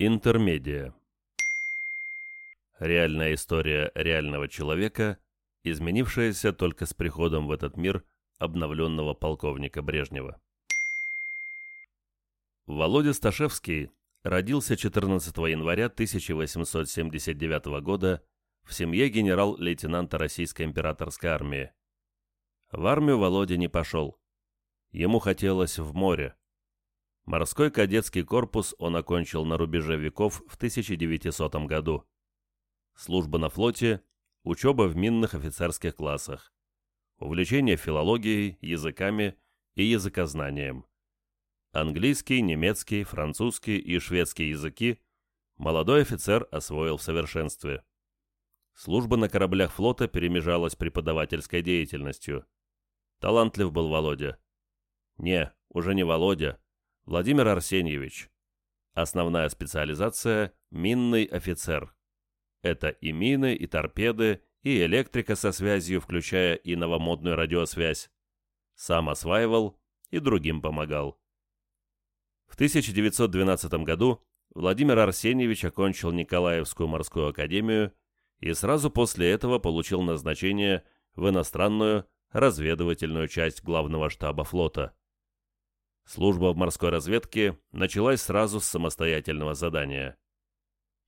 Интермедия. Реальная история реального человека, изменившаяся только с приходом в этот мир обновленного полковника Брежнева. Володя Сташевский родился 14 января 1879 года в семье генерал-лейтенанта Российской императорской армии. В армию Володя не пошел. Ему хотелось в море. Морской кадетский корпус он окончил на рубеже веков в 1900 году. Служба на флоте, учеба в минных офицерских классах, увлечение филологией, языками и языкознанием. Английский, немецкий, французский и шведский языки молодой офицер освоил в совершенстве. Служба на кораблях флота перемежалась преподавательской деятельностью. Талантлив был Володя. Не, уже не Володя. Владимир Арсеньевич. Основная специализация – минный офицер. Это и мины, и торпеды, и электрика со связью, включая и новомодную радиосвязь. Сам осваивал и другим помогал. В 1912 году Владимир Арсеньевич окончил Николаевскую морскую академию и сразу после этого получил назначение в иностранную разведывательную часть главного штаба флота. Служба в морской разведке началась сразу с самостоятельного задания.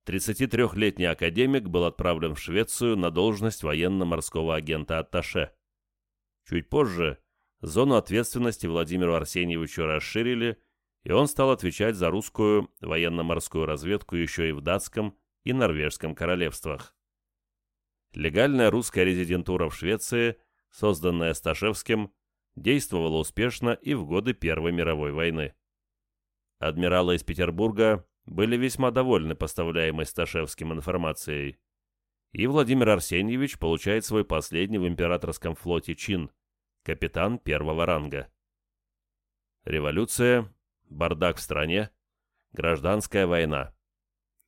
33-летний академик был отправлен в Швецию на должность военно-морского агента-атташе. Чуть позже зону ответственности Владимиру Арсеньевичу расширили, и он стал отвечать за русскую военно-морскую разведку еще и в датском и норвежском королевствах. Легальная русская резидентура в Швеции, созданная Сташевским, действовала успешно и в годы Первой мировой войны. Адмиралы из Петербурга были весьма довольны поставляемой Сташевским информацией. И Владимир Арсеньевич получает свой последний в императорском флоте чин – капитан первого ранга. Революция, бардак в стране, гражданская война.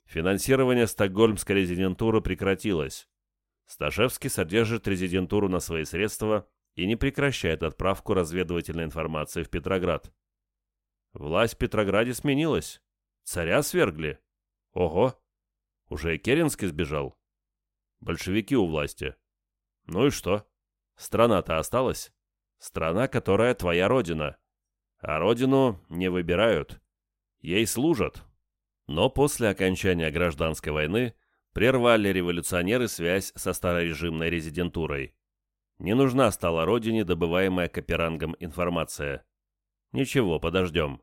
Финансирование Стокгольмской резидентуры прекратилось. Сташевский содержит резидентуру на свои средства и не прекращает отправку разведывательной информации в Петроград. Власть в Петрограде сменилась. Царя свергли. Ого! Уже и Керенский сбежал. Большевики у власти. Ну и что? Страна-то осталась. Страна, которая твоя родина. А родину не выбирают. Ей служат. Но после окончания гражданской войны прервали революционеры связь со старорежимной резидентурой. Не нужна стала родине добываемая Каперангом информация. Ничего, подождем.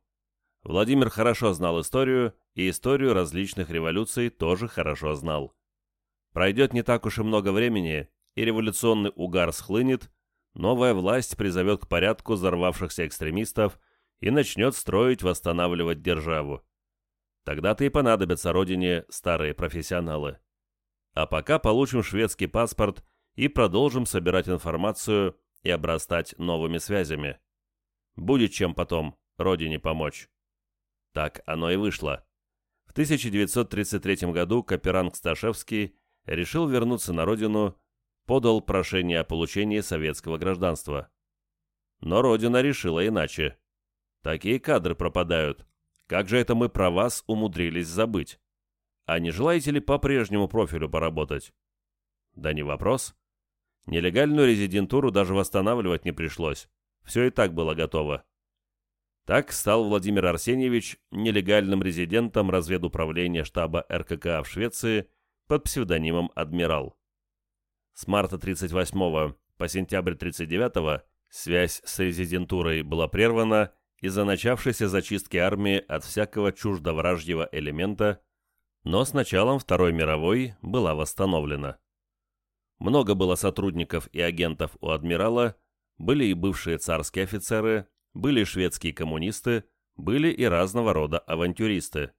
Владимир хорошо знал историю, и историю различных революций тоже хорошо знал. Пройдет не так уж и много времени, и революционный угар схлынет, новая власть призовет к порядку взорвавшихся экстремистов и начнет строить, восстанавливать державу. Тогда-то и понадобятся родине старые профессионалы. А пока получим шведский паспорт и продолжим собирать информацию и обрастать новыми связями. Будет чем потом родине помочь. Так оно и вышло. В 1933 году Каперанг Сташевский решил вернуться на родину, подал прошение о получении советского гражданства. Но родина решила иначе. Такие кадры пропадают. Как же это мы про вас умудрились забыть? А не желаете ли по прежнему профилю поработать? Да не вопрос. Нелегальную резидентуру даже восстанавливать не пришлось. Все и так было готово. Так стал Владимир Арсеньевич нелегальным резидентом разведуправления штаба РКК в Швеции под псевдонимом «Адмирал». С марта 38 по сентябрь 39 связь с резидентурой была прервана из-за начавшейся зачистки армии от всякого чуждовражьего элемента, но с началом Второй мировой была восстановлена. Много было сотрудников и агентов у адмирала, были и бывшие царские офицеры, были шведские коммунисты, были и разного рода авантюристы.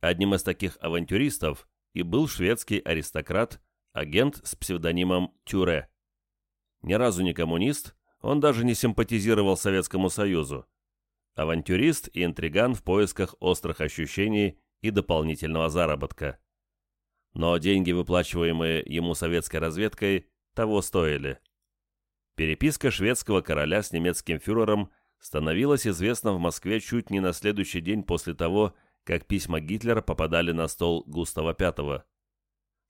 Одним из таких авантюристов и был шведский аристократ, агент с псевдонимом Тюре. Ни разу не коммунист, он даже не симпатизировал Советскому Союзу авантюрист и интриган в поисках острых ощущений и дополнительного заработка. Но деньги, выплачиваемые ему советской разведкой, того стоили. Переписка шведского короля с немецким фюрером становилась известна в Москве чуть не на следующий день после того, как письма Гитлера попадали на стол Густава V.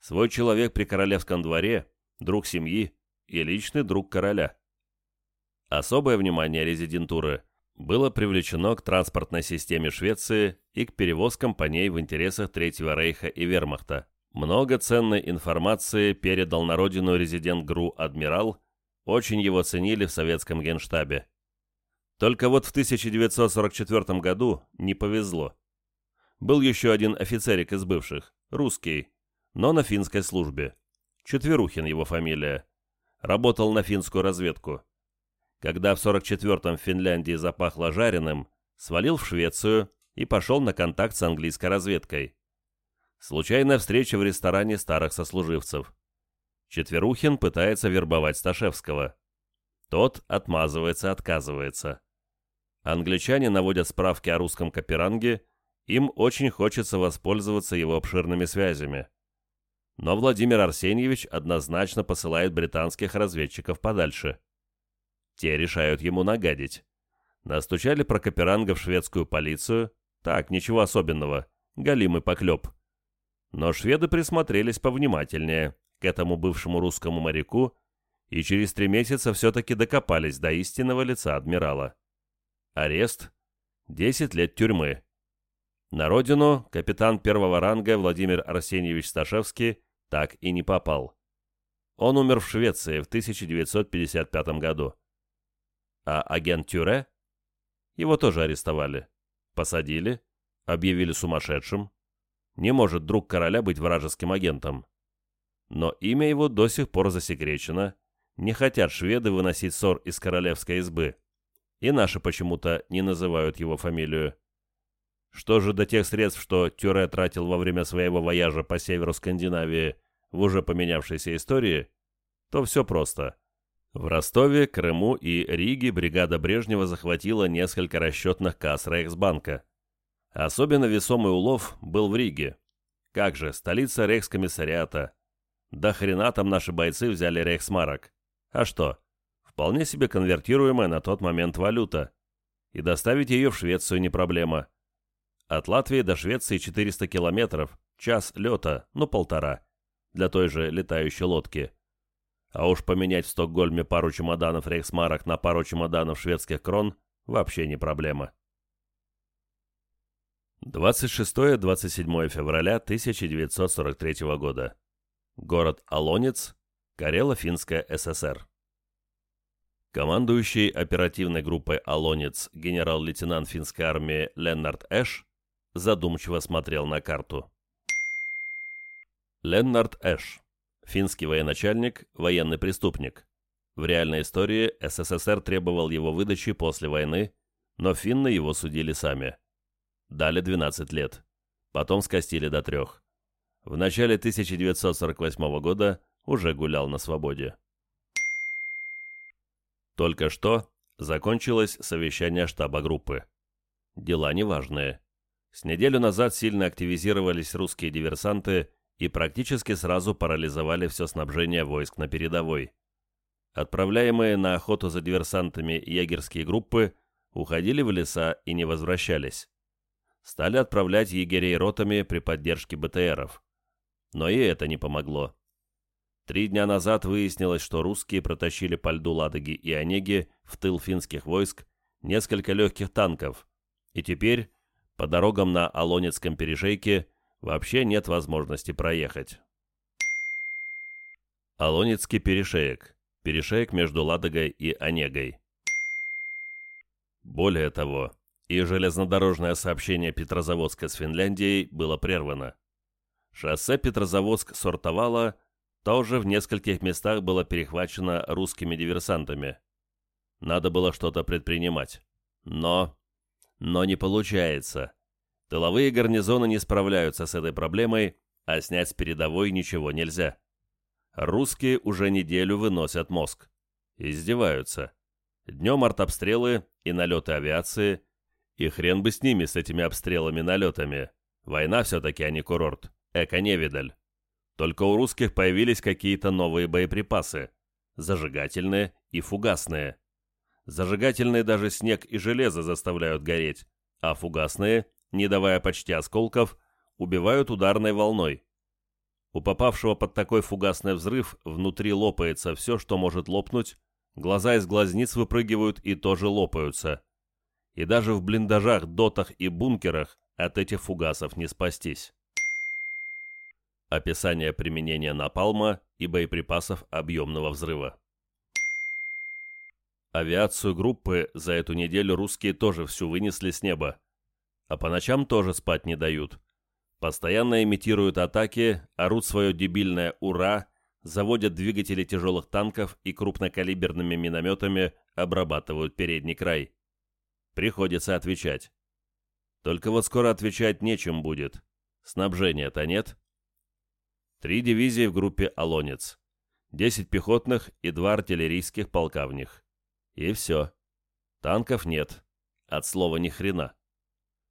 Свой человек при королевском дворе, друг семьи и личный друг короля. Особое внимание резидентуры было привлечено к транспортной системе Швеции и к перевозкам по ней в интересах Третьего Рейха и Вермахта. Много ценной информации передал на родину резидент ГРУ «Адмирал», очень его ценили в советском генштабе. Только вот в 1944 году не повезло. Был еще один офицерик из бывших, русский, но на финской службе. Четверухин его фамилия. Работал на финскую разведку. Когда в 44-м в Финляндии запахло жареным, свалил в Швецию и пошел на контакт с английской разведкой. Случайная встреча в ресторане старых сослуживцев. Четверухин пытается вербовать Сташевского. Тот отмазывается, отказывается. Англичане наводят справки о русском Каперанге, им очень хочется воспользоваться его обширными связями. Но Владимир Арсеньевич однозначно посылает британских разведчиков подальше. Те решают ему нагадить. Настучали про Каперанга в шведскую полицию. Так, ничего особенного. Галимый поклеп. Но шведы присмотрелись повнимательнее к этому бывшему русскому моряку и через три месяца все-таки докопались до истинного лица адмирала. Арест, 10 лет тюрьмы. На родину капитан первого ранга Владимир Арсеньевич Сташевский так и не попал. Он умер в Швеции в 1955 году. А агент Тюре? Его тоже арестовали. Посадили, объявили сумасшедшим. Не может друг короля быть вражеским агентом. Но имя его до сих пор засекречено. Не хотят шведы выносить ссор из королевской избы. И наши почему-то не называют его фамилию. Что же до тех средств, что Тюре тратил во время своего вояжа по северу Скандинавии в уже поменявшейся истории, то все просто. В Ростове, Крыму и Риге бригада Брежнева захватила несколько расчетных касс Рейхсбанка. Особенно весомый улов был в Риге. Как же, столица рейхскомиссариата. Да хрена там наши бойцы взяли рейхсмарок. А что? Вполне себе конвертируемая на тот момент валюта. И доставить ее в Швецию не проблема. От Латвии до Швеции 400 километров, час лета, ну полтора, для той же летающей лодки. А уж поменять в Стокгольме пару чемоданов рейхсмарок на пару чемоданов шведских крон вообще не проблема. 26-27 февраля 1943 года. Город Алонец, Карело-Финская ССР. Командующий оперативной группой «Алонец» генерал-лейтенант финской армии Леннард Эш задумчиво смотрел на карту. Леннард Эш. Финский военачальник, военный преступник. В реальной истории СССР требовал его выдачи после войны, но финны его судили сами. Дали 12 лет. Потом скостили до трех. В начале 1948 года уже гулял на свободе. Только что закончилось совещание штаба группы. Дела неважные. С неделю назад сильно активизировались русские диверсанты и практически сразу парализовали все снабжение войск на передовой. Отправляемые на охоту за диверсантами егерские группы уходили в леса и не возвращались. Стали отправлять егерей ротами при поддержке БТРов. Но и это не помогло. Три дня назад выяснилось, что русские протащили по льду Ладоги и Онеги в тыл финских войск несколько легких танков, и теперь по дорогам на Алонецком перешейке вообще нет возможности проехать. Алонецкий перешеек. Перешеек между Ладогой и Онегой. Более того, и железнодорожное сообщение Петрозаводска с Финляндией было прервано. Шоссе Петрозаводск-Сортовало тоже в нескольких местах было перехвачено русскими диверсантами. Надо было что-то предпринимать. Но но не получается. Тыловые гарнизоны не справляются с этой проблемой, а снять с передовой ничего нельзя. Русские уже неделю выносят мозг. Издеваются. Днем артобстрелы и налеты авиации. И хрен бы с ними, с этими обстрелами-налетами. Война все-таки, а не курорт. Эко-невидаль. Только у русских появились какие-то новые боеприпасы. Зажигательные и фугасные. Зажигательные даже снег и железо заставляют гореть, а фугасные не давая почти осколков, убивают ударной волной. У попавшего под такой фугасный взрыв внутри лопается все, что может лопнуть, глаза из глазниц выпрыгивают и тоже лопаются. И даже в блиндажах, дотах и бункерах от этих фугасов не спастись. Описание применения напалма и боеприпасов объемного взрыва. Авиацию группы за эту неделю русские тоже всю вынесли с неба. А по ночам тоже спать не дают. Постоянно имитируют атаки, орут свое дебильное «Ура!», заводят двигатели тяжелых танков и крупнокалиберными минометами обрабатывают передний край. Приходится отвечать. Только вот скоро отвечать нечем будет. Снабжения-то нет. Три дивизии в группе «Алонец». Десять пехотных и два артиллерийских полка в них. И все. Танков нет. От слова ни хрена.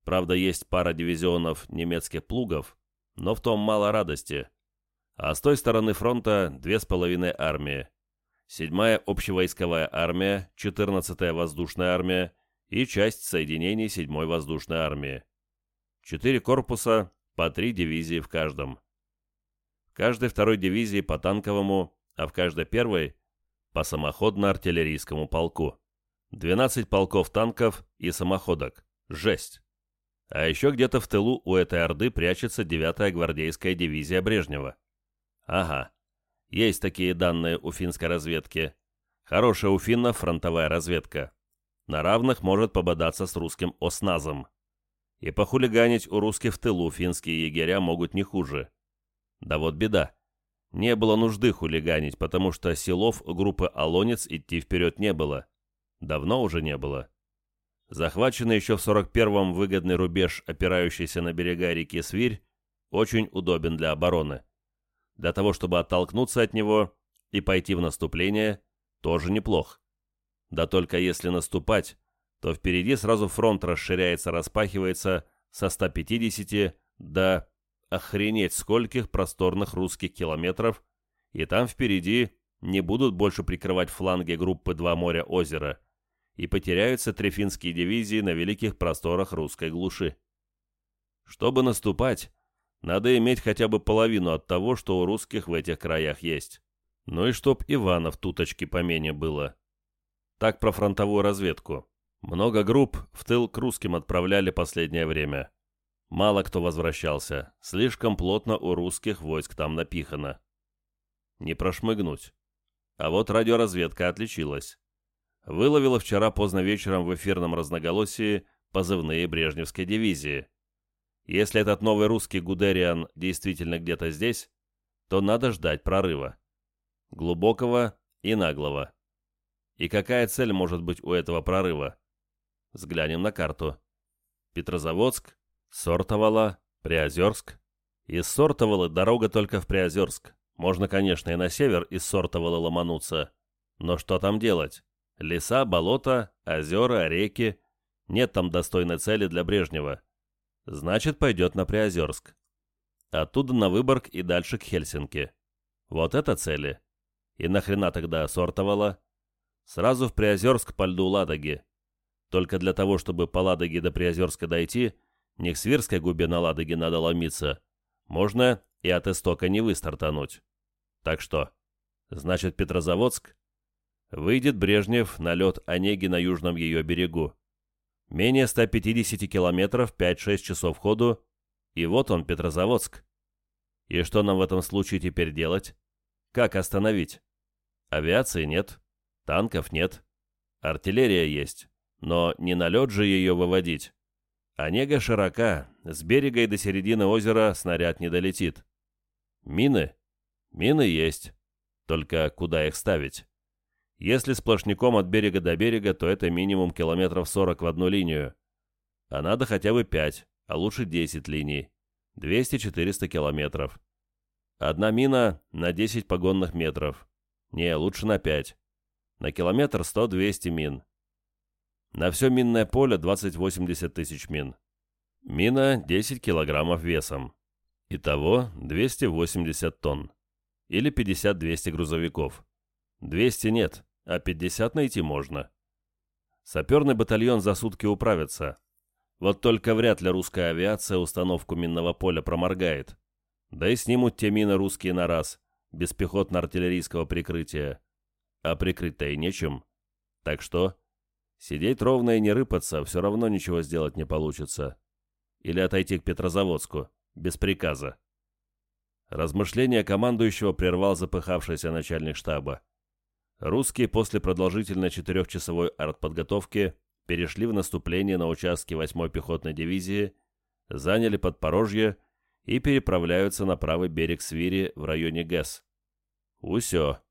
Правда, есть пара дивизионов немецких плугов, но в том мало радости. А с той стороны фронта две с половиной армии. Седьмая общевойсковая армия, 14-я воздушная армия и часть соединений седьмой воздушной армии. Четыре корпуса, по три дивизии в каждом. В каждой второй дивизии по танковому, а в каждой первой по самоходно-артиллерийскому полку. 12 полков танков и самоходок. Жесть. А еще где-то в тылу у этой орды прячется 9-я гвардейская дивизия Брежнева. Ага, есть такие данные у финской разведки. Хорошая у финнов фронтовая разведка. На равных может пободаться с русским осназом. И похулиганить у русских в тылу финские егеря могут не хуже. Да вот беда. Не было нужды хулиганить, потому что силов группы «Алонец» идти вперед не было. Давно уже не было. Захваченный еще в 41-м выгодный рубеж, опирающийся на берега реки Свирь, очень удобен для обороны. Для того, чтобы оттолкнуться от него и пойти в наступление, тоже неплох. Да только если наступать, то впереди сразу фронт расширяется, распахивается со 150 до охренеть скольких просторных русских километров, и там впереди не будут больше прикрывать фланги группы «Два моря озера», и потеряются трефинские дивизии на великих просторах русской глуши. Чтобы наступать, надо иметь хотя бы половину от того, что у русских в этих краях есть. Ну и чтоб Иванов туточки помене было. Так про фронтовую разведку. Много групп в тыл к русским отправляли последнее время. Мало кто возвращался, слишком плотно у русских войск там напихано. Не прошмыгнуть. А вот радиоразведка отличилась. Выловила вчера поздно вечером в эфирном разноголосии позывные Брежневской дивизии. Если этот новый русский Гудериан действительно где-то здесь, то надо ждать прорыва. Глубокого и наглого. И какая цель может быть у этого прорыва? Взглянем на карту. Петрозаводск, Сортовала, Приозерск. Из Сортовала дорога только в Приозерск. Можно, конечно, и на север из Сортовала ломануться. Но что там делать? Леса, болота, озера, реки. Нет там достойной цели для Брежнева. Значит, пойдет на Приозерск. Оттуда на Выборг и дальше к Хельсинки. Вот это цели. И нахрена тогда Сортовала? Сразу в Приозерск по льду Ладоги. Только для того, чтобы по Ладоге до Приозерска дойти – не к Свирской губе на Ладоге надо ломиться. Можно и от истока не выстартануть. Так что, значит, Петрозаводск? Выйдет Брежнев на лед Онеги на южном ее берегу. Менее 150 километров, 5-6 часов ходу, и вот он, Петрозаводск. И что нам в этом случае теперь делать? Как остановить? Авиации нет, танков нет, артиллерия есть, но не на лед же ее выводить. Онега широка, с берега и до середины озера снаряд не долетит. Мины? Мины есть. Только куда их ставить? Если сплошняком от берега до берега, то это минимум километров 40 в одну линию. А надо хотя бы 5, а лучше 10 линий. 200-400 километров. Одна мина на 10 погонных метров. Не, лучше на 5. На километр 100-200 мин. На все минное поле 20-80 тысяч мин. Мина 10 килограммов весом. Итого 280 тонн. Или 50-200 грузовиков. 200 нет, а 50 найти можно. Саперный батальон за сутки управится. Вот только вряд ли русская авиация установку минного поля проморгает. Да и снимут те мины русские на раз, без пехотно-артиллерийского прикрытия. А прикрыть-то и нечем. Так что, сидеть ровно и не рыпаться, все равно ничего сделать не получится. Или отойти к Петрозаводску, без приказа. Размышления командующего прервал запыхавшийся начальник штаба. Русские после продолжительной четырехчасовой артподготовки перешли в наступление на участке 8-й пехотной дивизии, заняли Подпорожье и переправляются на правый берег Свири в районе ГЭС. Усё.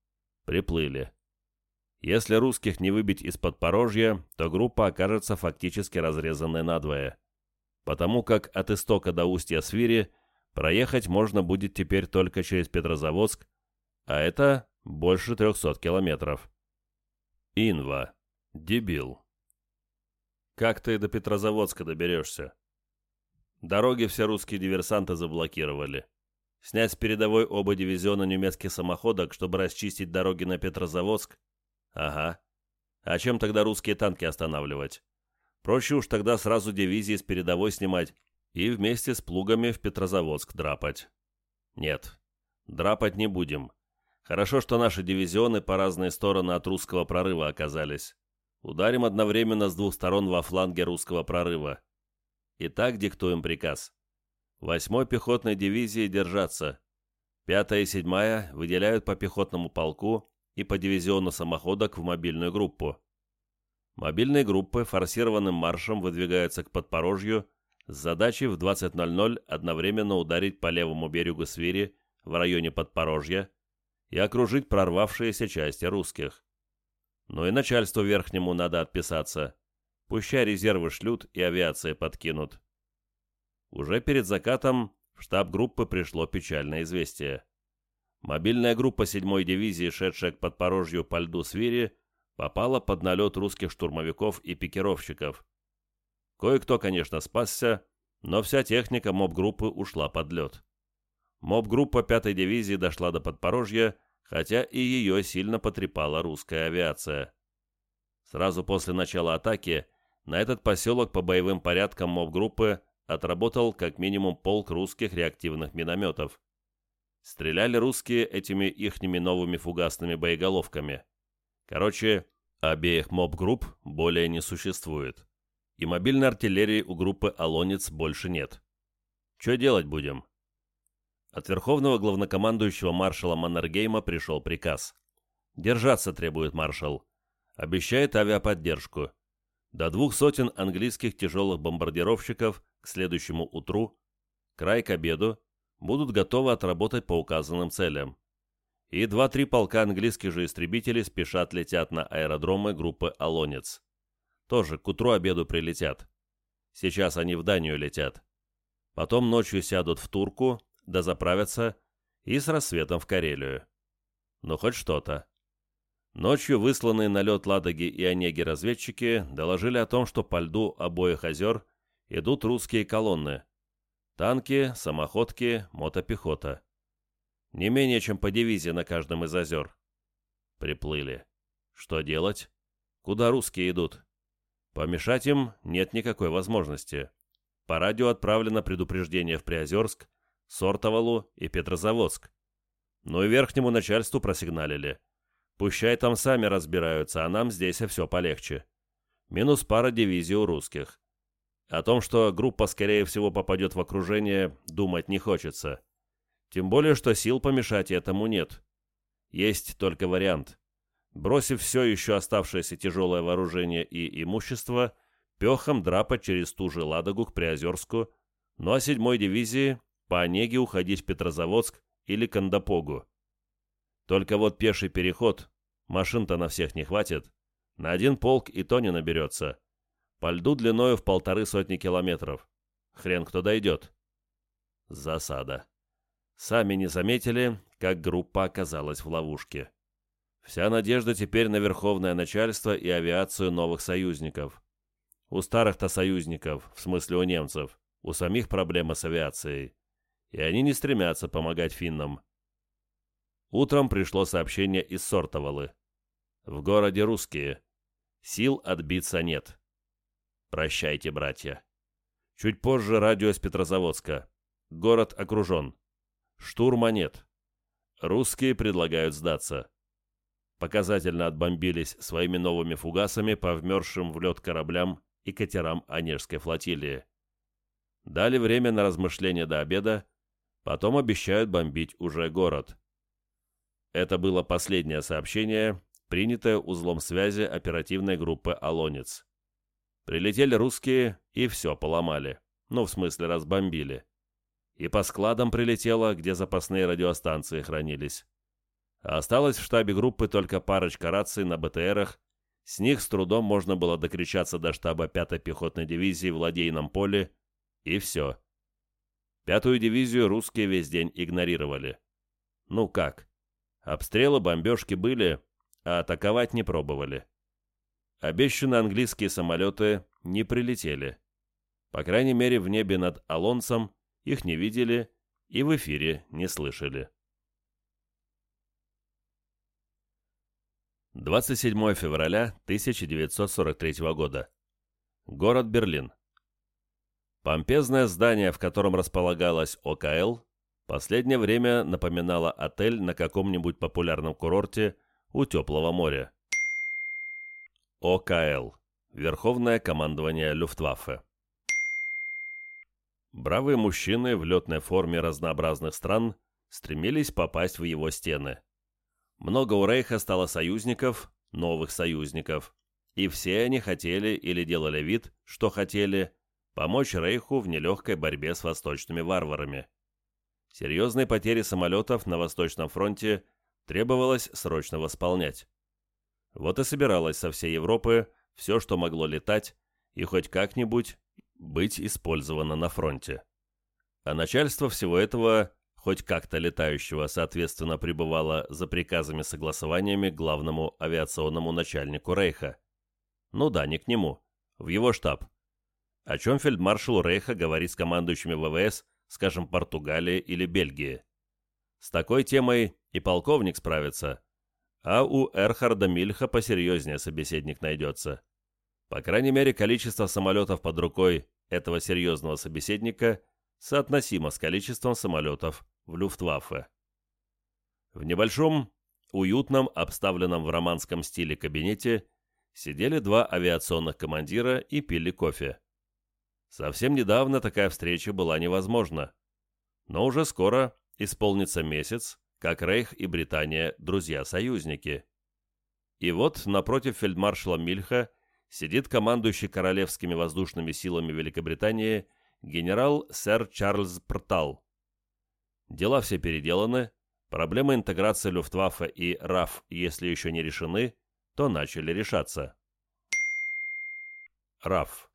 Приплыли. Если русских не выбить из Подпорожья, то группа окажется фактически разрезанной надвое. Потому как от истока до устья Свири проехать можно будет теперь только через Петрозаводск, а это больше 300 километров. Инва. Дебил. Как ты до Петрозаводска доберешься? Дороги все русские диверсанты заблокировали. Снять с передовой оба дивизиона немецких самоходок, чтобы расчистить дороги на Петрозаводск? Ага. А чем тогда русские танки останавливать? Проще уж тогда сразу дивизии с передовой снимать и вместе с плугами в Петрозаводск драпать. Нет, драпать не будем. Хорошо, что наши дивизионы по разные стороны от русского прорыва оказались. Ударим одновременно с двух сторон во фланге русского прорыва. Итак, диктуем приказ. Восьмой пехотной дивизии держаться. Пятая и седьмая выделяют по пехотному полку и по дивизиону самоходок в мобильную группу. Мобильные группы форсированным маршем выдвигаются к подпорожью с задачей в 20.00 одновременно ударить по левому берегу Свири в районе подпорожья и окружить прорвавшиеся части русских. Ну и начальству верхнему надо отписаться. Пущай резервы шлют и авиация подкинут. Уже перед закатом в штаб группы пришло печальное известие. Мобильная группа 7-й дивизии, шедшая к подпорожью по льду Свири, попала под налет русских штурмовиков и пикировщиков. Кое-кто, конечно, спасся, но вся техника моб-группы ушла под лед. Моб-группа 5-й дивизии дошла до подпорожья хотя и ее сильно потрепала русская авиация. Сразу после начала атаки на этот поселок по боевым порядкам МОБ-группы отработал как минимум полк русских реактивных минометов. Стреляли русские этими ихними новыми фугасными боеголовками. Короче, обеих МОБ-групп более не существует. И мобильной артиллерии у группы «Алонец» больше нет. Что делать будем? От верховного главнокомандующего маршала Маннергейма пришел приказ. «Держаться требует маршал. Обещает авиаподдержку. До двух сотен английских тяжелых бомбардировщиков к следующему утру, край к обеду, будут готовы отработать по указанным целям. И два-три полка английских же истребителей спешат летят на аэродромы группы «Алонец». Тоже к утру-обеду прилетят. Сейчас они в Данию летят. Потом ночью сядут в Турку, да заправятся и с рассветом в Карелию. Ну, хоть что-то. Ночью высланные на лед Ладоги и Онеги разведчики доложили о том, что по льду обоих озер идут русские колонны. Танки, самоходки, мотопехота. Не менее чем по дивизии на каждом из озер. Приплыли. Что делать? Куда русские идут? Помешать им нет никакой возможности. По радио отправлено предупреждение в Приозерск, Сортовалу и Петрозаводск. Ну и верхнему начальству просигналили. Пущай там сами разбираются, а нам здесь все полегче. Минус пара дивизий у русских. О том, что группа, скорее всего, попадет в окружение, думать не хочется. Тем более, что сил помешать этому нет. Есть только вариант. Бросив все еще оставшееся тяжелое вооружение и имущество, пехом драпать через ту же Ладогу к Приозерску, ну а седьмой дивизии по Онеге уходить в Петрозаводск или Кандапогу. Только вот пеший переход, машин-то на всех не хватит, на один полк и то не наберется. По льду длиною в полторы сотни километров. Хрен кто дойдет. Засада. Сами не заметили, как группа оказалась в ловушке. Вся надежда теперь на верховное начальство и авиацию новых союзников. У старых-то союзников, в смысле у немцев, у самих проблемы с авиацией и они не стремятся помогать финнам. Утром пришло сообщение из Сортовалы. В городе русские. Сил отбиться нет. Прощайте, братья. Чуть позже радио из Петрозаводска. Город окружен. Штурма нет. Русские предлагают сдаться. Показательно отбомбились своими новыми фугасами по вмерзшим в лед кораблям и катерам Онежской флотилии. Дали время на размышления до обеда, потом обещают бомбить уже город. Это было последнее сообщение, принятое узлом связи оперативной группы «Алонец». Прилетели русские и все поломали. Ну, в смысле, разбомбили. И по складам прилетело, где запасные радиостанции хранились. А осталось в штабе группы только парочка раций на БТРах. С них с трудом можно было докричаться до штаба 5-й пехотной дивизии в Ладейном поле, и все. Пятую дивизию русские весь день игнорировали. Ну как? Обстрелы, бомбежки были, а атаковать не пробовали. Обещанные английские самолеты не прилетели. По крайней мере, в небе над Алонсом их не видели и в эфире не слышали. 27 февраля 1943 года. Город Берлин. Помпезное здание, в котором располагалась ОКЛ, последнее время напоминало отель на каком-нибудь популярном курорте у теплого моря. ОКЛ. Верховное командование Люфтваффе. Бравые мужчины в летной форме разнообразных стран стремились попасть в его стены. Много у Рейха стало союзников, новых союзников, и все они хотели или делали вид, что хотели, помочь Рейху в нелегкой борьбе с восточными варварами. Серьезные потери самолетов на Восточном фронте требовалось срочно восполнять. Вот и собиралось со всей Европы все, что могло летать и хоть как-нибудь быть использовано на фронте. А начальство всего этого, хоть как-то летающего, соответственно, пребывало за приказами-согласованиями главному авиационному начальнику Рейха. Ну да, не к нему, в его штаб о чем фельдмаршал Рейха говорит с командующими ВВС, скажем, Португалии или Бельгии. С такой темой и полковник справится, а у Эрхарда Мильха посерьезнее собеседник найдется. По крайней мере, количество самолетов под рукой этого серьезного собеседника соотносимо с количеством самолетов в Люфтваффе. В небольшом, уютном, обставленном в романском стиле кабинете сидели два авиационных командира и пили кофе. Совсем недавно такая встреча была невозможна. Но уже скоро исполнится месяц, как Рейх и Британия – друзья-союзники. И вот напротив фельдмаршала Мильха сидит командующий королевскими воздушными силами Великобритании генерал сэр Чарльз Пртал. Дела все переделаны, проблемы интеграции Люфтваффе и РАФ, если еще не решены, то начали решаться. РАФ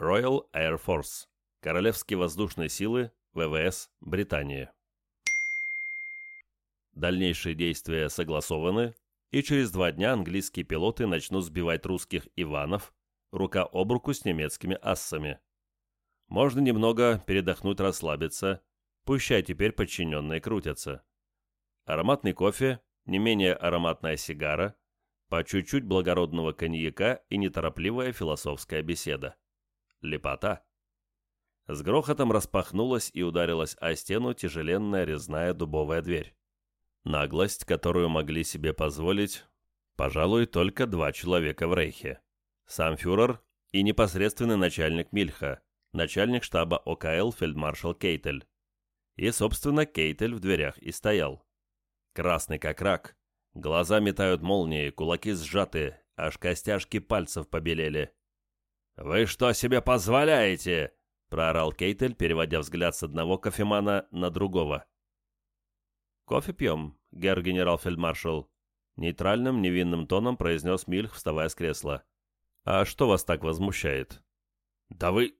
Royal Air Force, Королевские воздушные силы, ВВС, Британии. Дальнейшие действия согласованы, и через два дня английские пилоты начнут сбивать русских «Иванов» рука об руку с немецкими «Ассами». Можно немного передохнуть, расслабиться, пущай теперь подчиненные крутятся. Ароматный кофе, не менее ароматная сигара, по чуть-чуть благородного коньяка и неторопливая философская беседа. Лепота. С грохотом распахнулась и ударилась о стену тяжеленная резная дубовая дверь. Наглость, которую могли себе позволить, пожалуй, только два человека в Рейхе. Сам фюрер и непосредственный начальник Мильха, начальник штаба ОКЛ фельдмаршал Кейтель. И, собственно, Кейтель в дверях и стоял. Красный как рак, глаза метают молнии, кулаки сжаты, аж костяшки пальцев побелели. «Вы что себе позволяете?» — проорал Кейтель, переводя взгляд с одного кофемана на другого. «Кофе пьем, герр генерал-фельдмаршал», — нейтральным, невинным тоном произнес Мильх, вставая с кресла. «А что вас так возмущает?» «Да вы...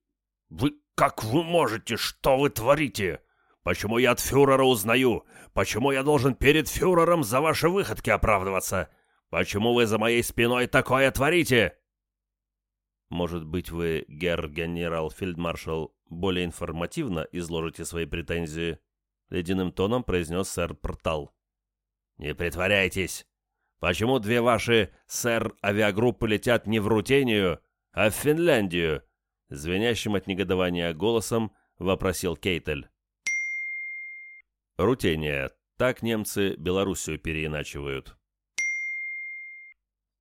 вы... как вы можете? Что вы творите? Почему я от фюрера узнаю? Почему я должен перед фюрером за ваши выходки оправдываться? Почему вы за моей спиной такое творите?» Может быть, вы, герр генерал-фельдмаршал, более информативно изложите свои претензии?» Ледяным тоном произнес сэр Портал. «Не притворяйтесь! Почему две ваши, сэр, авиагруппы летят не в Рутению, а в Финляндию? Звенящим от негодования голосом вопросил Кейтель. Рутения. Так немцы Белоруссию переиначивают.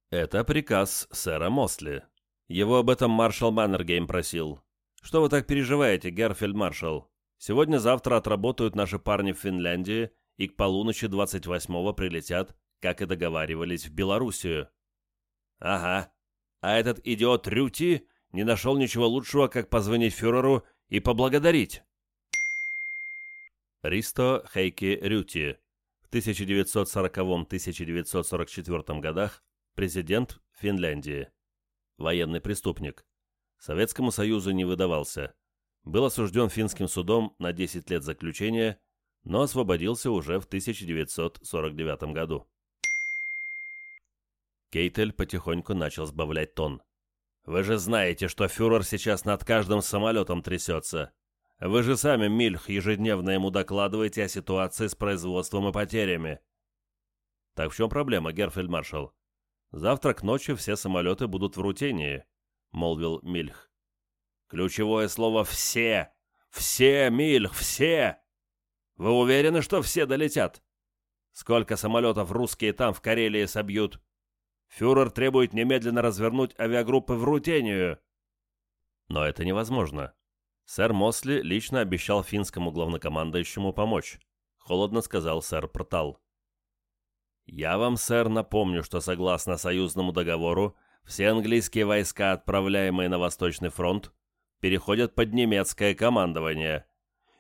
Это приказ сэра Мосли. Его об этом маршал Маннергейм просил. Что вы так переживаете, герфельдмаршал? Сегодня-завтра отработают наши парни в Финляндии и к полуночи 28-го прилетят, как и договаривались, в Белоруссию. Ага. А этот идиот Рюти не нашел ничего лучшего, как позвонить фюреру и поблагодарить. Ристо Хейки Рюти в 1940-1944 годах президент Финляндии. Военный преступник. Советскому Союзу не выдавался. Был осужден финским судом на 10 лет заключения, но освободился уже в 1949 году. Кейтель потихоньку начал сбавлять тон. «Вы же знаете, что фюрер сейчас над каждым самолетом трясется. Вы же сами, Мильх, ежедневно ему докладываете о ситуации с производством и потерями». «Так в чем проблема, Герфельдмаршал? Завтра к ночи все самолеты будут в Рутении», — молвил Мильх. «Ключевое слово «все». Все, Мильх, все! Вы уверены, что все долетят? Сколько самолетов русские там в Карелии собьют?» Фюрер требует немедленно развернуть авиагруппы в Рутению. Но это невозможно. Сэр Мосли лично обещал финскому главнокомандующему помочь. Холодно сказал сэр Протал. Я вам, сэр, напомню, что согласно союзному договору, все английские войска, отправляемые на Восточный фронт, переходят под немецкое командование.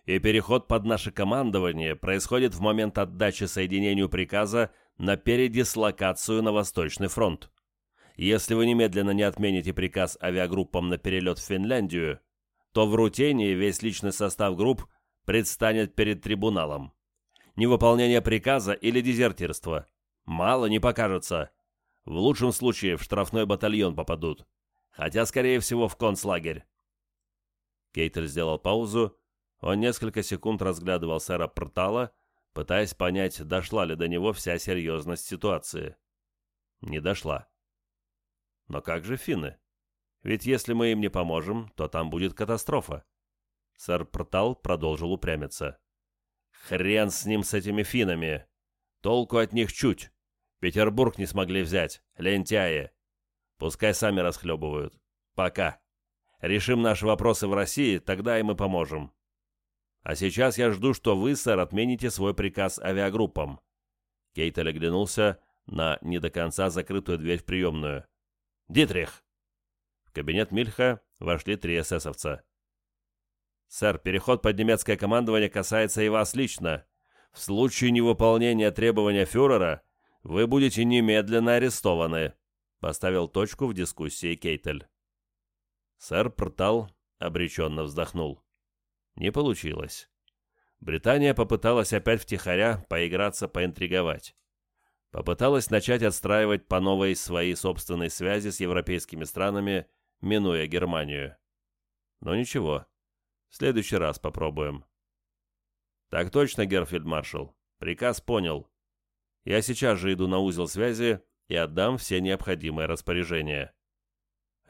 И переход под наше командование происходит в момент отдачи соединению приказа на передислокацию на Восточный фронт. Если вы немедленно не отмените приказ авиагруппам на перелет в Финляндию, то в Рутении весь личный состав групп предстанет перед трибуналом. Невыполнение приказа или дезертирство. Мало не покажется. В лучшем случае в штрафной батальон попадут. Хотя, скорее всего, в концлагерь. Кейтель сделал паузу. Он несколько секунд разглядывал сэра Портала, пытаясь понять, дошла ли до него вся серьезность ситуации. Не дошла. Но как же финны? Ведь если мы им не поможем, то там будет катастрофа. Сэр Портал продолжил упрямиться. Хрен с ним, с этими финнами. Толку от них чуть. Петербург не смогли взять. Лентяи. Пускай сами расхлебывают. Пока. Решим наши вопросы в России, тогда и мы поможем. А сейчас я жду, что вы, сэр, отмените свой приказ авиагруппам». Кейтель оглянулся на не до конца закрытую дверь в приемную. «Дитрих!» В кабинет Мильха вошли три эсэсовца. «Сэр, переход под немецкое командование касается и вас лично. В случае невыполнения требования фюрера вы будете немедленно арестованы», поставил точку в дискуссии Кейтель. Сэр Пртал обреченно вздохнул. Не получилось. Британия попыталась опять втихаря поиграться, поинтриговать. Попыталась начать отстраивать по новой свои собственные связи с европейскими странами, минуя Германию. Но ничего. В следующий раз попробуем. Так точно, Герфельдмаршал. Приказ понял. Я сейчас же иду на узел связи и отдам все необходимые распоряжения.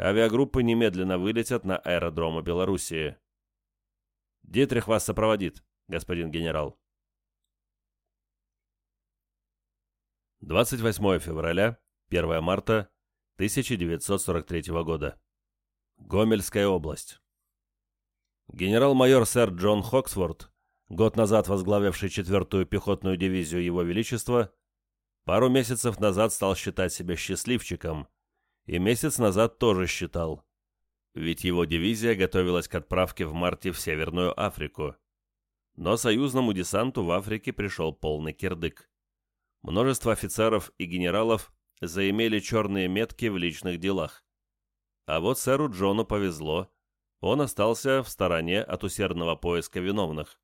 Авиагруппы немедленно вылетят на аэродромы Белоруссии. Дитрих вас сопроводит, господин генерал. 28 февраля, 1 марта 1943 года. Гомельская область. Генерал-майор сэр Джон Хоксфорд, год назад возглавивший 4-ю пехотную дивизию Его Величества, пару месяцев назад стал считать себя счастливчиком, и месяц назад тоже считал – ведь его дивизия готовилась к отправке в марте в Северную Африку. Но союзному десанту в Африке пришел полный кирдык. Множество офицеров и генералов заимели черные метки в личных делах. А вот сэру Джону повезло, он остался в стороне от усердного поиска виновных.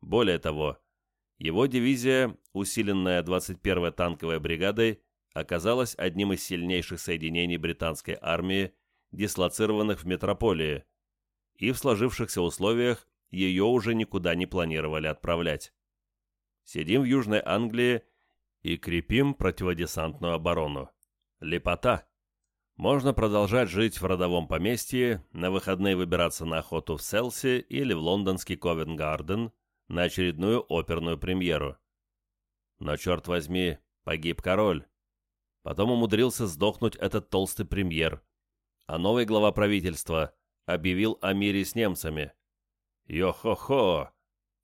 Более того, его дивизия, усиленная 21-й танковой бригадой, оказалась одним из сильнейших соединений британской армии дислоцированных в метрополии, и в сложившихся условиях ее уже никуда не планировали отправлять. Сидим в Южной Англии и крепим противодесантную оборону. Лепота. Можно продолжать жить в родовом поместье, на выходные выбираться на охоту в Селси или в лондонский Ковент-Гарден на очередную оперную премьеру. Но, черт возьми, погиб король. Потом умудрился сдохнуть этот толстый премьер. А новый глава правительства объявил о мире с немцами. Йо-хо-хо!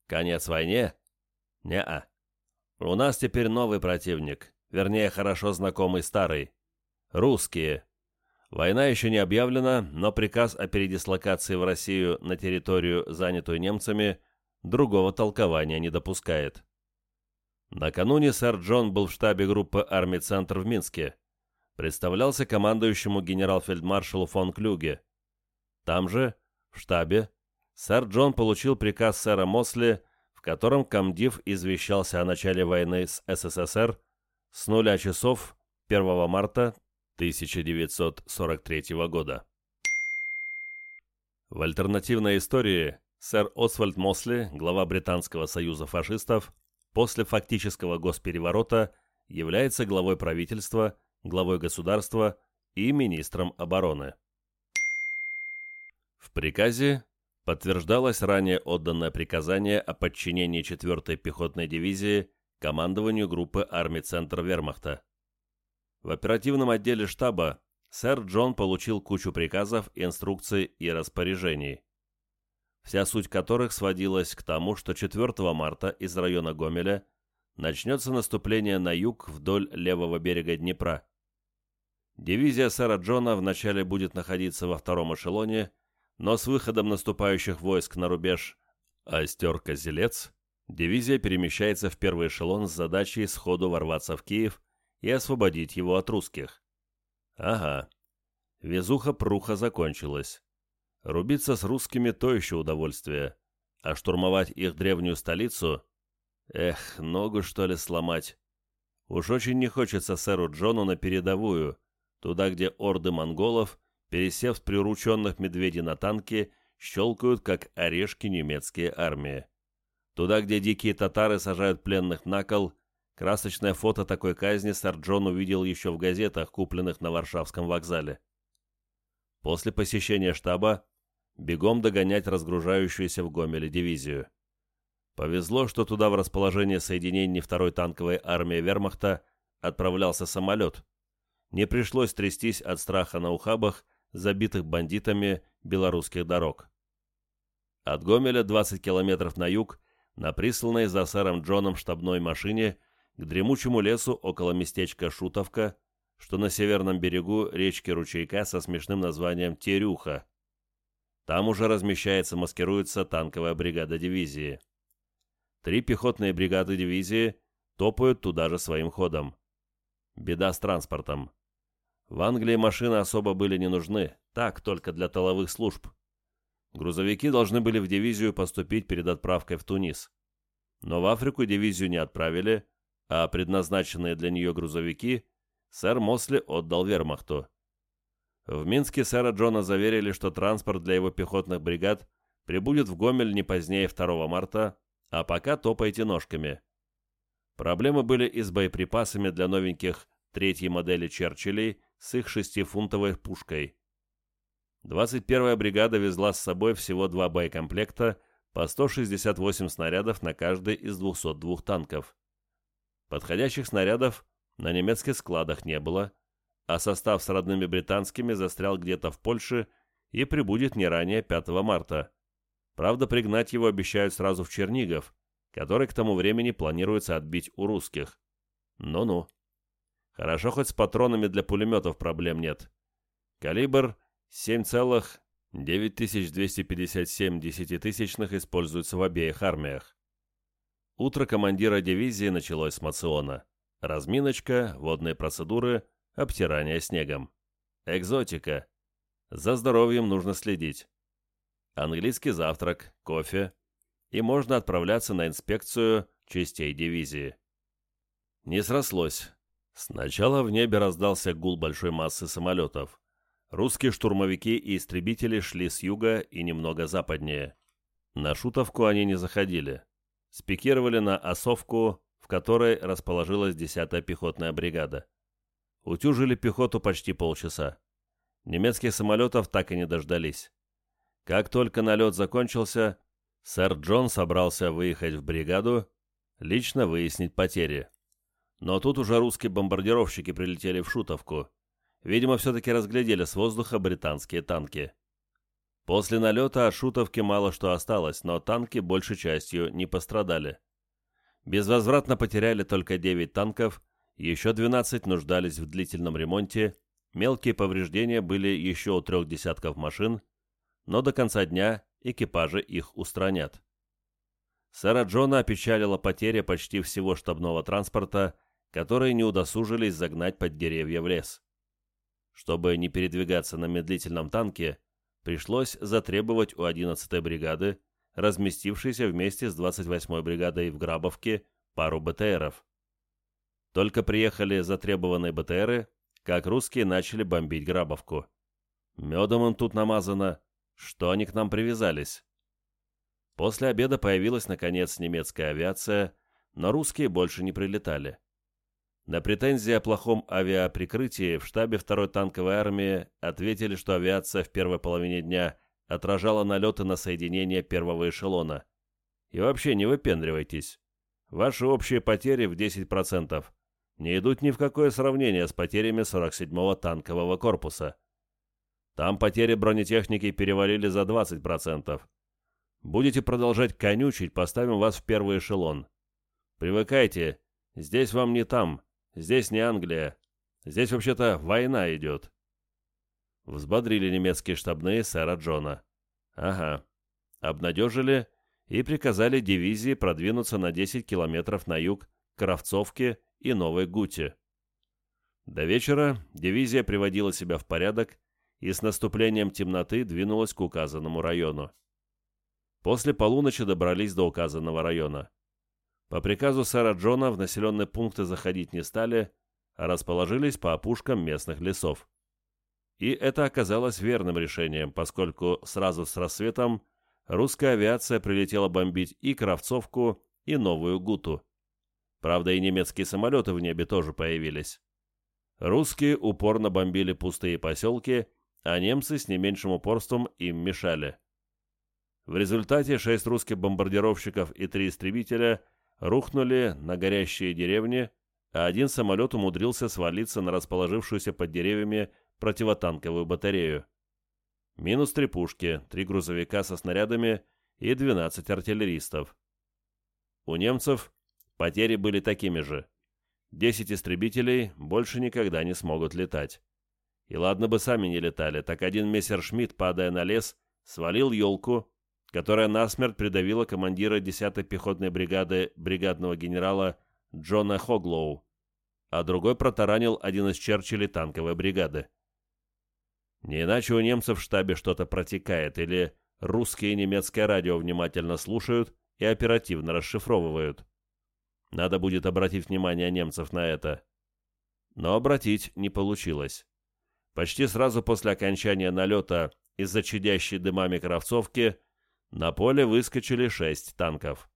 Конец войне? Не-а. У нас теперь новый противник, вернее, хорошо знакомый старый. Русские. Война еще не объявлена, но приказ о передислокации в Россию на территорию, занятую немцами, другого толкования не допускает. Накануне сэр Джон был в штабе группы армий «Центр» в Минске. Представлялся командующему генерал-фельдмаршалу фон Клюге. Там же, в штабе, сэр Джон получил приказ сэра Мосли, в котором комдив извещался о начале войны с СССР с нуля часов 1 марта 1943 года. В альтернативной истории сэр Освальд Мосли, глава Британского союза фашистов, после фактического госпереворота является главой правительства, главой государства и министром обороны. В приказе подтверждалось ранее отданное приказание о подчинении 4-й пехотной дивизии командованию группы армий Центр Вермахта. В оперативном отделе штаба сэр Джон получил кучу приказов, инструкций и распоряжений, вся суть которых сводилась к тому, что 4 марта из района Гомеля начнется наступление на юг вдоль левого берега Днепра. Дивизия сэра Джона вначале будет находиться во втором эшелоне, но с выходом наступающих войск на рубеж Остерка-Зелец дивизия перемещается в первый эшелон с задачей сходу ворваться в Киев и освободить его от русских. Ага, везуха-пруха закончилась. Рубиться с русскими – то еще удовольствие, а штурмовать их древнюю столицу – эх, ногу что ли сломать. Уж очень не хочется сэру Джону на передовую, туда, где орды монголов, пересев с прирученных медведей на танки, щелкают, как орешки немецкие армии. Туда, где дикие татары сажают пленных на кол, Красочное фото такой казни сэр Джон увидел еще в газетах, купленных на Варшавском вокзале. После посещения штаба бегом догонять разгружающуюся в Гомеле дивизию. Повезло, что туда в расположение соединений второй танковой армии вермахта отправлялся самолет. Не пришлось трястись от страха на ухабах, забитых бандитами белорусских дорог. От Гомеля 20 километров на юг на присланной за сэром Джоном штабной машине – к дремучему лесу около местечка Шутовка, что на северном берегу речки Ручейка со смешным названием Терюха. Там уже размещается, маскируется танковая бригада дивизии. Три пехотные бригады дивизии топают туда же своим ходом. Беда с транспортом. В Англии машины особо были не нужны, так, только для тыловых служб. Грузовики должны были в дивизию поступить перед отправкой в Тунис. Но в Африку дивизию не отправили, а предназначенные для нее грузовики сэр Мосли отдал вермахту. В Минске сэра Джона заверили, что транспорт для его пехотных бригад прибудет в Гомель не позднее 2 марта, а пока топайте ножками. Проблемы были и с боеприпасами для новеньких третьей модели Черчиллей с их шестифунтовой пушкой. 21-я бригада везла с собой всего два боекомплекта по 168 снарядов на каждый из 202 танков. Подходящих снарядов на немецких складах не было, а состав с родными британскими застрял где-то в Польше и прибудет не ранее 5 марта. Правда, пригнать его обещают сразу в Чернигов, который к тому времени планируется отбить у русских. Ну-ну. Хорошо, хоть с патронами для пулеметов проблем нет. Калибр 7,9257 десятитысячных используется в обеих армиях. Утро командира дивизии началось с мациона. Разминочка, водные процедуры, обтирание снегом. Экзотика. За здоровьем нужно следить. Английский завтрак, кофе. И можно отправляться на инспекцию частей дивизии. Не срослось. Сначала в небе раздался гул большой массы самолетов. Русские штурмовики и истребители шли с юга и немного западнее. На Шутовку они не заходили спикировали на Осовку, в которой расположилась 10-я пехотная бригада. Утюжили пехоту почти полчаса. Немецких самолетов так и не дождались. Как только налет закончился, сэр Джон собрался выехать в бригаду, лично выяснить потери. Но тут уже русские бомбардировщики прилетели в Шутовку. Видимо, все-таки разглядели с воздуха британские танки. После налета от Шутовки мало что осталось, но танки большей частью не пострадали. Безвозвратно потеряли только 9 танков, еще 12 нуждались в длительном ремонте, мелкие повреждения были еще у трех десятков машин, но до конца дня экипажи их устранят. Сэра Джона опечалила потеря почти всего штабного транспорта, которые не удосужились загнать под деревья в лес. Чтобы не передвигаться на медлительном танке, пришлось затребовать у 11-й бригады, разместившейся вместе с 28-й бригадой в Грабовке, пару БТРов. Только приехали затребованные БТРы, как русские начали бомбить Грабовку. Медом им тут намазано, что они к нам привязались. После обеда появилась, наконец, немецкая авиация, но русские больше не прилетали. На претензии о плохом авиаприкрытии в штабе 2-й танковой армии ответили, что авиация в первой половине дня отражала налеты на соединение первого эшелона. И вообще не выпендривайтесь. Ваши общие потери в 10% не идут ни в какое сравнение с потерями 47-го танкового корпуса. Там потери бронетехники перевалили за 20%. Будете продолжать конючить, поставим вас в первый эшелон. Привыкайте, здесь вам не там, здесь не Англия. Здесь вообще-то война идет. Взбодрили немецкие штабные сэра Джона. Ага. Обнадежили и приказали дивизии продвинуться на 10 километров на юг к Кравцовке и Новой Гуте. До вечера дивизия приводила себя в порядок и с наступлением темноты двинулась к указанному району. После полуночи добрались до указанного района. По приказу сэра Джона в населенные пункты заходить не стали, а расположились по опушкам местных лесов. И это оказалось верным решением, поскольку сразу с рассветом русская авиация прилетела бомбить и Кравцовку, и Новую Гуту. Правда, и немецкие самолеты в небе тоже появились. Русские упорно бомбили пустые поселки, а немцы с не меньшим упорством им мешали. В результате шесть русских бомбардировщиков и три истребителя рухнули на горящие деревни, а один самолет умудрился свалиться на расположившуюся под деревьями противотанковую батарею. Минус три пушки, три грузовика со снарядами и 12 артиллеристов. У немцев потери были такими же. 10 истребителей больше никогда не смогут летать. И ладно бы сами не летали, так один мессершмитт, падая на лес, свалил елку, которая насмерть придавила командира 10-й пехотной бригады бригадного генерала Джона Хоглоу, а другой протаранил один из Черчиллей танковой бригады. Не иначе у немцев в штабе что-то протекает, или русские и немецкое радио внимательно слушают и оперативно расшифровывают. Надо будет обратить внимание немцев на это. Но обратить не получилось. Почти сразу после окончания налета из-за чадящей дымами кравцовки на поле выскочили шесть танков.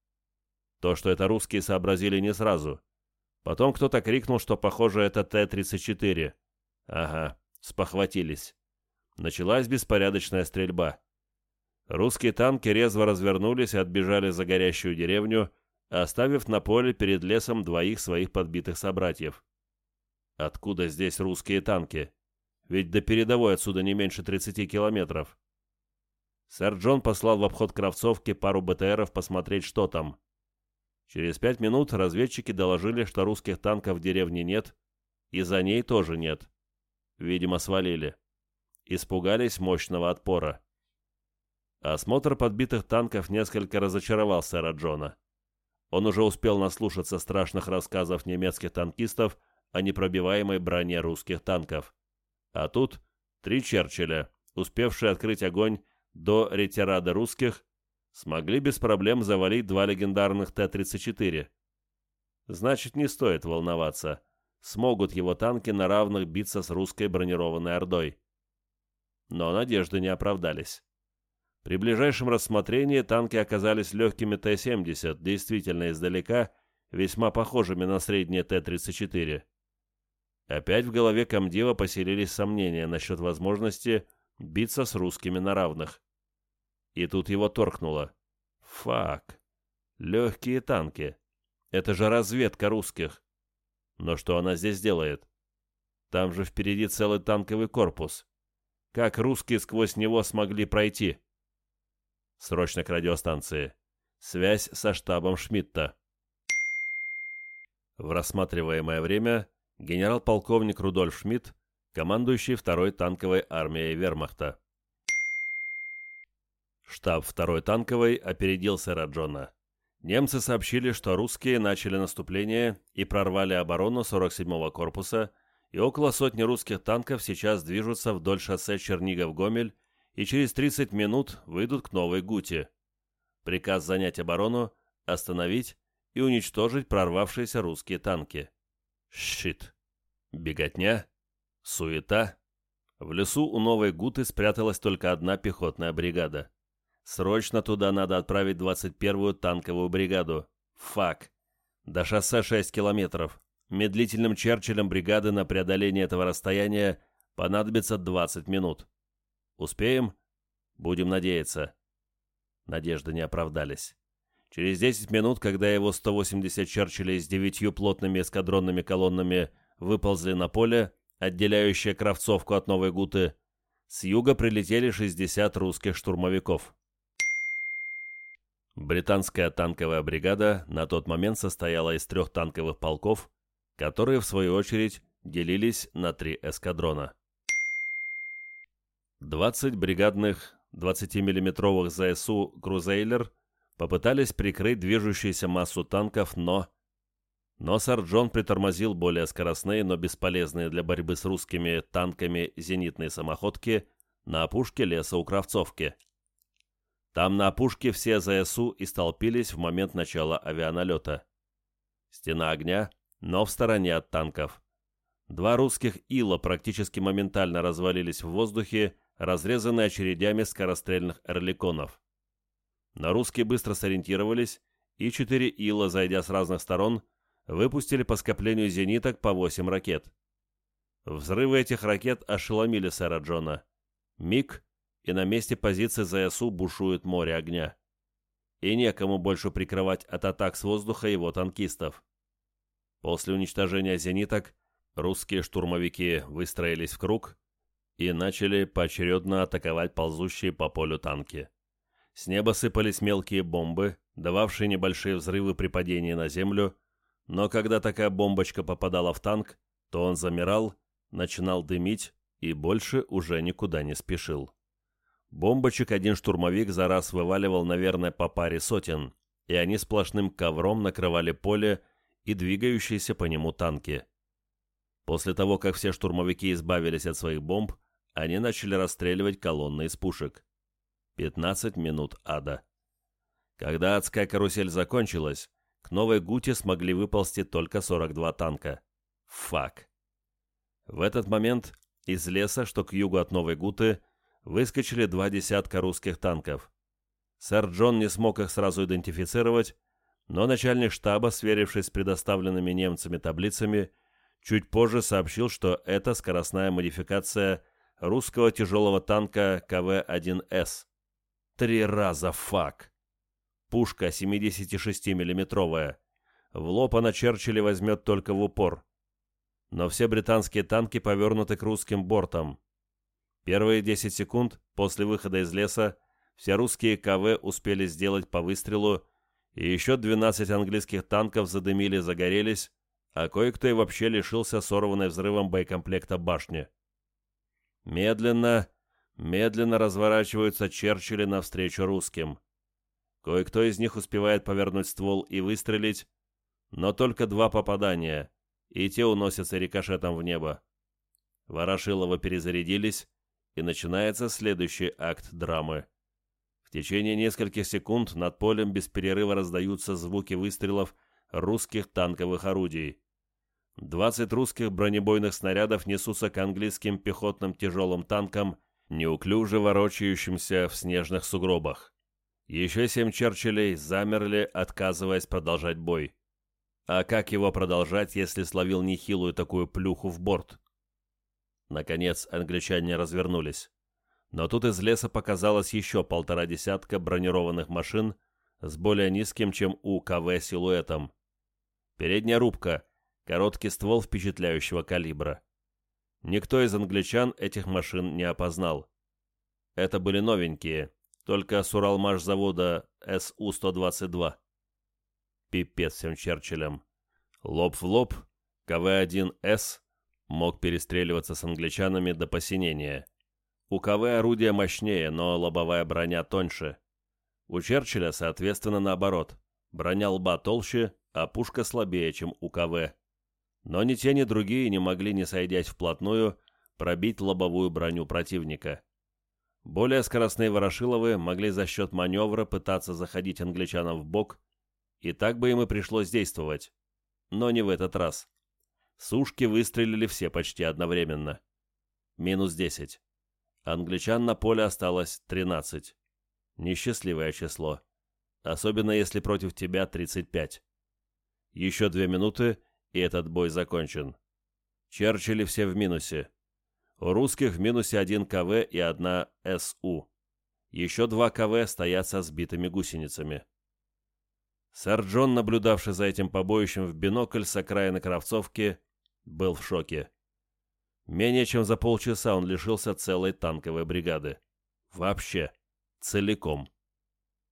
То, что это русские, сообразили не сразу. Потом кто-то крикнул, что, похоже, это Т-34. Ага, спохватились. Началась беспорядочная стрельба. Русские танки резво развернулись и отбежали за горящую деревню, оставив на поле перед лесом двоих своих подбитых собратьев. Откуда здесь русские танки? Ведь до передовой отсюда не меньше 30 километров. Сэр Джон послал в обход Кравцовки пару БТРов посмотреть, что там. Через пять минут разведчики доложили, что русских танков в деревне нет, и за ней тоже нет. Видимо, свалили. Испугались мощного отпора. Осмотр подбитых танков несколько разочаровал сэра Джона. Он уже успел наслушаться страшных рассказов немецких танкистов о непробиваемой броне русских танков. А тут три Черчилля, успевшие открыть огонь до ретирада русских, смогли без проблем завалить два легендарных Т-34. Значит, не стоит волноваться. Смогут его танки на равных биться с русской бронированной ордой. Но надежды не оправдались. При ближайшем рассмотрении танки оказались легкими Т-70, действительно издалека, весьма похожими на средние Т-34. Опять в голове комдива поселились сомнения насчет возможности биться с русскими на равных. И тут его торкнуло. Фак. Легкие танки. Это же разведка русских. Но что она здесь делает? Там же впереди целый танковый корпус. Как русские сквозь него смогли пройти? Срочно к радиостанции. Связь со штабом Шмидта. В рассматриваемое время генерал-полковник Рудольф Шмидт, командующий второй танковой армией Вермахта. Штаб второй танковой опередил сэра Джона. Немцы сообщили, что русские начали наступление и прорвали оборону 47-го корпуса, и около сотни русских танков сейчас движутся вдоль шоссе Чернигов-Гомель и через 30 минут выйдут к Новой Гуте. Приказ занять оборону, остановить и уничтожить прорвавшиеся русские танки. Щит. Беготня. Суета. В лесу у Новой Гуты спряталась только одна пехотная бригада. Срочно туда надо отправить 21-ю танковую бригаду. Фак. До шоссе 6 километров. Медлительным Черчиллем бригады на преодоление этого расстояния понадобится 20 минут. Успеем? Будем надеяться. Надежды не оправдались. Через 10 минут, когда его 180 Черчиллей с девятью плотными эскадронными колоннами выползли на поле, отделяющее Кравцовку от Новой Гуты, с юга прилетели 60 русских штурмовиков. Британская танковая бригада на тот момент состояла из трех танковых полков, которые, в свою очередь, делились на три эскадрона. 20 бригадных 20-миллиметровых ЗСУ «Крузейлер» попытались прикрыть движущуюся массу танков, но... Но сэр Джон притормозил более скоростные, но бесполезные для борьбы с русскими танками зенитные самоходки на опушке леса у Кравцовки – там на опушке все ЗСУ и столпились в момент начала авианалета. Стена огня, но в стороне от танков. Два русских Ила практически моментально развалились в воздухе, разрезанные очередями скорострельных эрликонов. Но русские быстро сориентировались, и четыре Ила, зайдя с разных сторон, выпустили по скоплению зениток по восемь ракет. Взрывы этих ракет ошеломили сэра Джона. Миг, и на месте позиции ЗСУ бушует море огня. И некому больше прикрывать от атак с воздуха его танкистов. После уничтожения зениток русские штурмовики выстроились в круг и начали поочередно атаковать ползущие по полю танки. С неба сыпались мелкие бомбы, дававшие небольшие взрывы при падении на землю, но когда такая бомбочка попадала в танк, то он замирал, начинал дымить и больше уже никуда не спешил. Бомбочек один штурмовик за раз вываливал, наверное, по паре сотен, и они сплошным ковром накрывали поле и двигающиеся по нему танки. После того, как все штурмовики избавились от своих бомб, они начали расстреливать колонны из пушек. 15 минут ада. Когда адская карусель закончилась, к Новой Гуте смогли выползти только 42 танка. Фак. В этот момент из леса, что к югу от Новой Гуты, выскочили два десятка русских танков. Сэр Джон не смог их сразу идентифицировать, но начальник штаба, сверившись с предоставленными немцами таблицами, чуть позже сообщил, что это скоростная модификация русского тяжелого танка КВ-1С. Три раза фак. Пушка 76 миллиметровая В лоб она Черчилля возьмет только в упор. Но все британские танки повернуты к русским бортам. Первые 10 секунд после выхода из леса все русские КВ успели сделать по выстрелу, и еще 12 английских танков задымили, загорелись, а кое-кто и вообще лишился сорванной взрывом боекомплекта башни. Медленно, медленно разворачиваются Черчилли навстречу русским. Кое-кто из них успевает повернуть ствол и выстрелить, но только два попадания, и те уносятся рикошетом в небо. Ворошилова перезарядились, и начинается следующий акт драмы. В течение нескольких секунд над полем без перерыва раздаются звуки выстрелов русских танковых орудий. 20 русских бронебойных снарядов несутся к английским пехотным тяжелым танкам, неуклюже ворочающимся в снежных сугробах. Еще семь Черчиллей замерли, отказываясь продолжать бой. А как его продолжать, если словил нехилую такую плюху в борт? Наконец англичане развернулись. Но тут из леса показалось еще полтора десятка бронированных машин с более низким, чем у КВ, силуэтом. Передняя рубка, короткий ствол впечатляющего калибра. Никто из англичан этих машин не опознал. Это были новенькие, только с Уралмаш-завода СУ-122. Пипец всем Черчиллем. Лоб в лоб, КВ-1С мог перестреливаться с англичанами до посинения. У КВ орудие мощнее, но лобовая броня тоньше. У Черчилля, соответственно, наоборот. Броня лба толще, а пушка слабее, чем у КВ. Но ни те, ни другие не могли, не сойдясь вплотную, пробить лобовую броню противника. Более скоростные Ворошиловы могли за счет маневра пытаться заходить англичанам в бок, и так бы им и пришлось действовать. Но не в этот раз. Сушки выстрелили все почти одновременно. Минус 10. Англичан на поле осталось 13. Несчастливое число. Особенно если против тебя 35. Еще две минуты, и этот бой закончен. Черчилли все в минусе. У русских в минусе один КВ и одна СУ. Еще два КВ стоят со сбитыми гусеницами. Сэр Джон, наблюдавший за этим побоищем в бинокль с окраины Кравцовки, был в шоке. Менее чем за полчаса он лишился целой танковой бригады. Вообще. Целиком.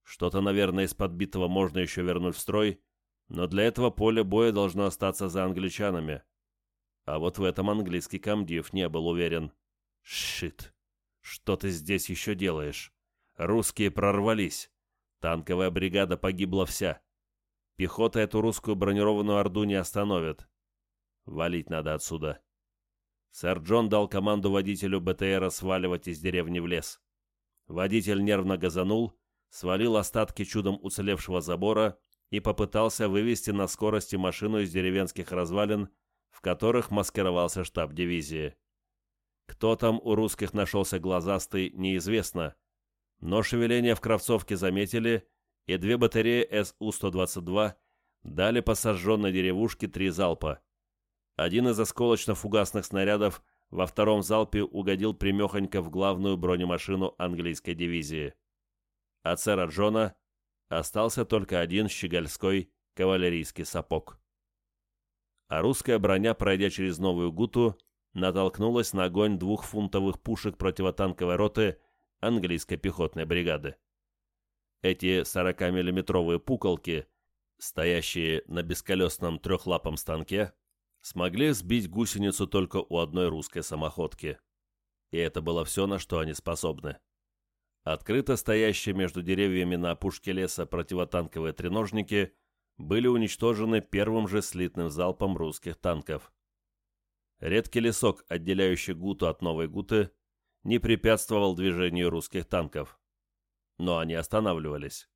Что-то, наверное, из подбитого можно еще вернуть в строй, но для этого поле боя должно остаться за англичанами. А вот в этом английский комдив не был уверен. Шит. Что ты здесь еще делаешь? Русские прорвались. Танковая бригада погибла вся. Пехота эту русскую бронированную орду не остановит. Валить надо отсюда. Сэр Джон дал команду водителю БТРа сваливать из деревни в лес. Водитель нервно газанул, свалил остатки чудом уцелевшего забора и попытался вывести на скорости машину из деревенских развалин, в которых маскировался штаб дивизии. Кто там у русских нашелся глазастый, неизвестно, но шевеление в Кравцовке заметили, и две батареи СУ-122 дали по сожженной деревушке три залпа. Один из осколочно-фугасных снарядов во втором залпе угодил примехонько в главную бронемашину английской дивизии. От сэра Джона остался только один щегольской кавалерийский сапог. А русская броня, пройдя через новую гуту, натолкнулась на огонь двухфунтовых пушек противотанковой роты английской пехотной бригады. Эти 40-миллиметровые пуколки, стоящие на бесколесном трехлапом станке, смогли сбить гусеницу только у одной русской самоходки. И это было все, на что они способны. Открыто стоящие между деревьями на опушке леса противотанковые треножники были уничтожены первым же слитным залпом русских танков. Редкий лесок, отделяющий Гуту от Новой Гуты, не препятствовал движению русских танков. Но они останавливались.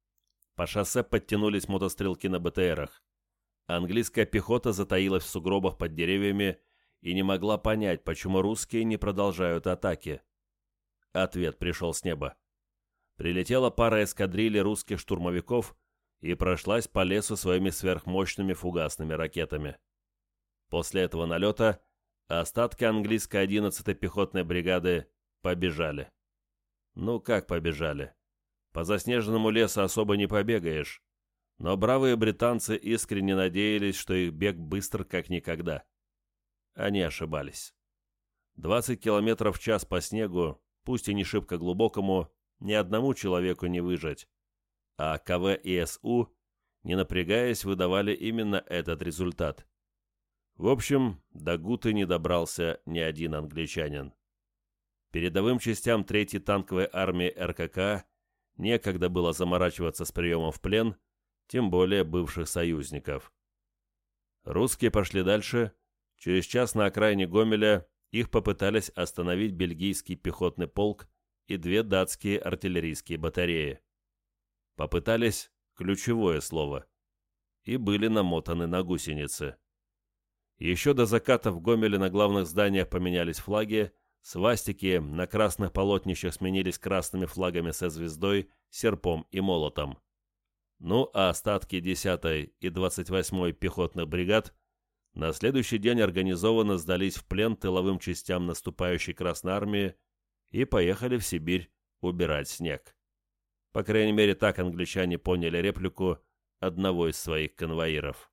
По шоссе подтянулись мотострелки на БТРах. Английская пехота затаилась в сугробах под деревьями и не могла понять, почему русские не продолжают атаки. Ответ пришел с неба. Прилетела пара эскадрильи русских штурмовиков и прошлась по лесу своими сверхмощными фугасными ракетами. После этого налета остатки английской 11-й пехотной бригады побежали. Ну как побежали? По заснеженному лесу особо не побегаешь. Но бравые британцы искренне надеялись, что их бег быстр как никогда. Они ошибались. 20 километров в час по снегу, пусть и не шибко глубокому, ни одному человеку не выжить. А КВ и СУ, не напрягаясь, выдавали именно этот результат. В общем, до Гуты не добрался ни один англичанин. Передовым частям 3-й танковой армии РКК некогда было заморачиваться с приемом в плен, тем более бывших союзников. Русские пошли дальше. Через час на окраине Гомеля их попытались остановить бельгийский пехотный полк и две датские артиллерийские батареи. Попытались ключевое слово. И были намотаны на гусеницы. Еще до заката в Гомеле на главных зданиях поменялись флаги, свастики на красных полотнищах сменились красными флагами со звездой, серпом и молотом. Ну а остатки 10-й и 28-й пехотных бригад на следующий день организованно сдались в плен тыловым частям наступающей Красной Армии и поехали в Сибирь убирать снег. По крайней мере, так англичане поняли реплику одного из своих конвоиров.